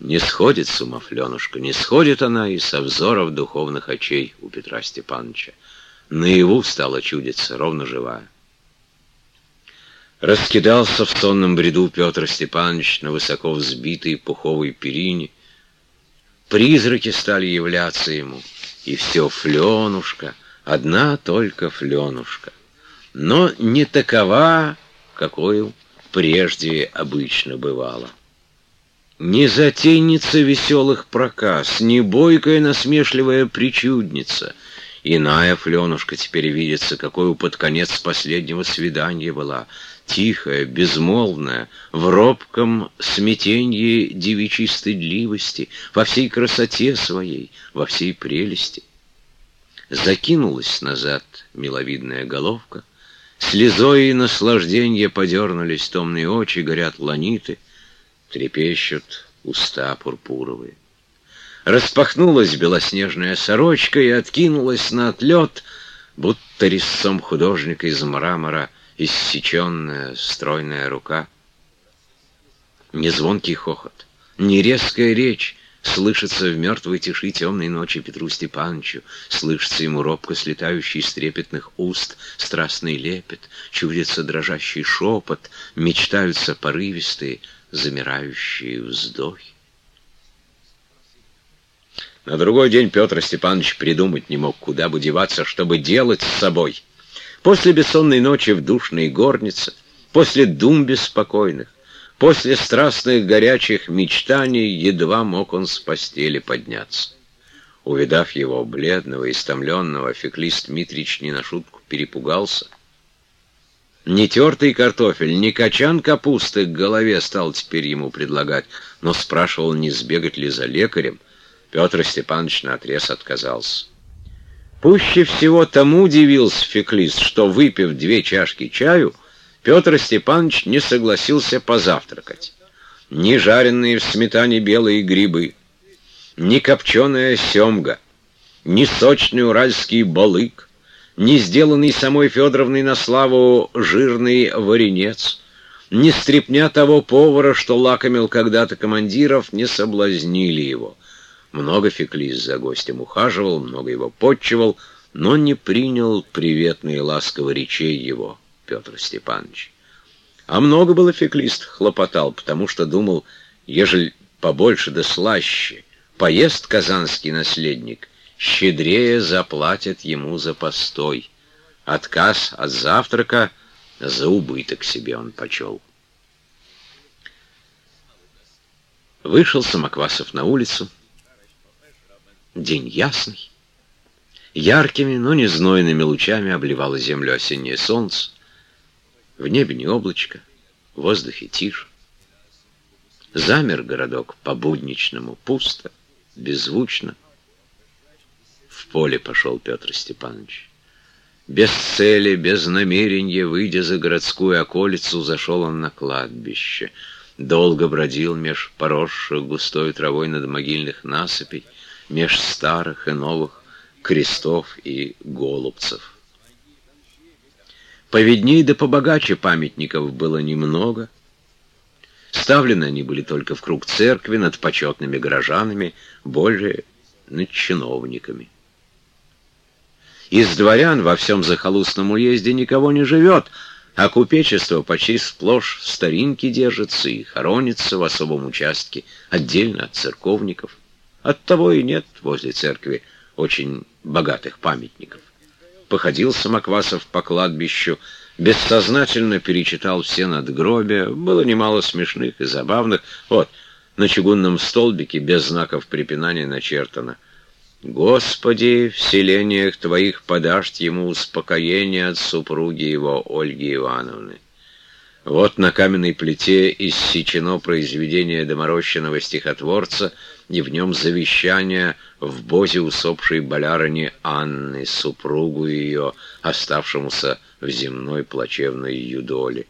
Не сходит с ума Фленушка, не сходит она и со взоров духовных очей у Петра Степановича. Наяву стала чудиться, ровно живая. Раскидался в сонном бреду Петр Степанович на высоко взбитой пуховой перине. Призраки стали являться ему, и все Фленушка, одна только Фленушка. Но не такова, какой прежде обычно бывало. Не затейница веселых проказ, не бойкая насмешливая причудница — Иная Фленушка теперь видится, какой под конец последнего свидания была, тихая, безмолвная, в робком смятенье девичьей стыдливости, во всей красоте своей, во всей прелести. Закинулась назад миловидная головка, слезой и наслажденье подернулись томные очи, горят ланиты, трепещут уста пурпуровые. Распахнулась белоснежная сорочка и откинулась на отлет, будто резцом художника из мрамора иссеченная стройная рука. Не звонкий хохот, не резкая речь слышится в мертвой тиши темной ночи Петру Степановичу, слышится ему робко слетающий с трепетных уст страстный лепет, чудится дрожащий шепот, мечтаются порывистые, замирающие вздохи. На другой день Петр Степанович придумать не мог, куда бы деваться, чтобы делать с собой. После бессонной ночи в душной горнице, после дум беспокойных, после страстных горячих мечтаний едва мог он с постели подняться. Увидав его, бледного, истомленного, Феклист Митрич не на шутку перепугался. Ни тертый картофель, ни качан капусты к голове стал теперь ему предлагать, но спрашивал, не сбегать ли за лекарем. Петр Степанович наотрез отказался. Пуще всего тому удивился Феклист, что, выпив две чашки чаю, Петр Степанович не согласился позавтракать. Ни жареные в сметане белые грибы, ни копченая семга, ни сочный уральский балык, ни сделанный самой Федоровной на славу жирный варенец, ни стрепня того повара, что лакомил когда-то командиров, не соблазнили его — много Феклис за гостем ухаживал, много его подчевал, но не принял приветные ласково речей его, Петр Степанович. А много было Феклист хлопотал, потому что думал, ежели побольше да слаще, поест казанский наследник, щедрее заплатят ему за постой. Отказ от завтрака за убыток себе он почел. Вышел Самоквасов на улицу, День ясный. Яркими, но не знойными лучами обливало землю осеннее солнце. В небе не облачко, в воздухе тише. Замер городок по-будничному, пусто, беззвучно. В поле пошел Петр Степанович. Без цели, без намерения, выйдя за городскую околицу, зашел он на кладбище. Долго бродил меж поросших густой травой над могильных насыпей, меж старых и новых крестов и голубцев. Поведней да побогаче памятников было немного. Ставлены они были только в круг церкви, над почетными горожанами, более над чиновниками. Из дворян во всем захолустном уезде никого не живет, а купечество почти сплошь старинки держится и хоронится в особом участке, отдельно от церковников. Оттого и нет возле церкви очень богатых памятников. Походил Самоквасов по кладбищу, бессознательно перечитал все надгробия, было немало смешных и забавных. Вот, на чугунном столбике без знаков препинания начертано «Господи, в селениях Твоих подашь ему успокоение от супруги его Ольги Ивановны». Вот на каменной плите иссечено произведение доморощенного стихотворца и в нем завещание в бозе усопшей болярыни Анны, супругу ее, оставшемуся в земной плачевной юдоле.